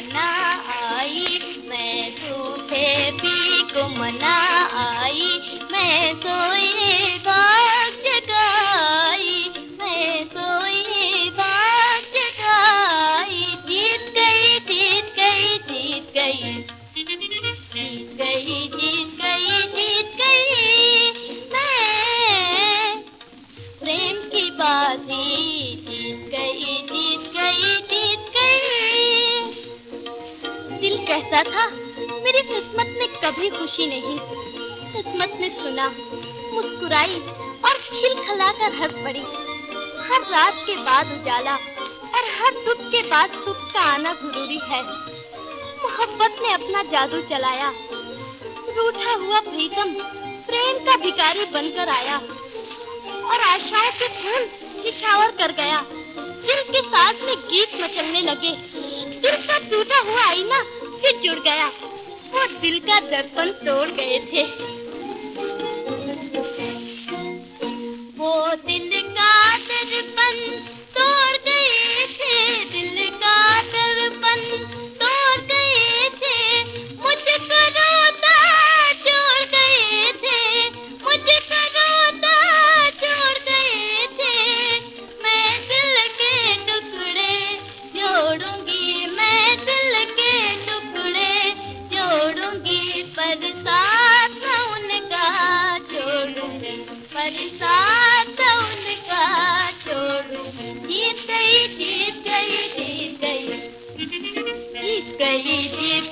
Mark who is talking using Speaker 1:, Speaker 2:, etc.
Speaker 1: मना आई, मैं झूठे पी को मना आई, मैं सोए बाग जगाई, मैं सोए बाग जगाई, जीत गई जीत गई जीत गई। जीत जीत गई जीत गई। प्रेम की बाजी कहता था, मेरी किस्मत में कभी खुशी नहीं। किस्मत ने सुना, मुस्कुराई और खिलखिलाकर हंस पड़ी। हर रात के बाद उजाला और हर दुख के बाद सुख का आना ज़रूरी है। मोहब्बत ने अपना जादू चलाया। रूठा हुआ प्रीतम प्रेम का भिकारी बनकर आया और आशाओं के फूल निछावर कर गया। दिल के साथ में गीत मचलने लगे। दिल का टूटा हुआ आईना जुड़ गया। वो दिल का दर्पण तोड़ गए थे। गई जीत गई जीत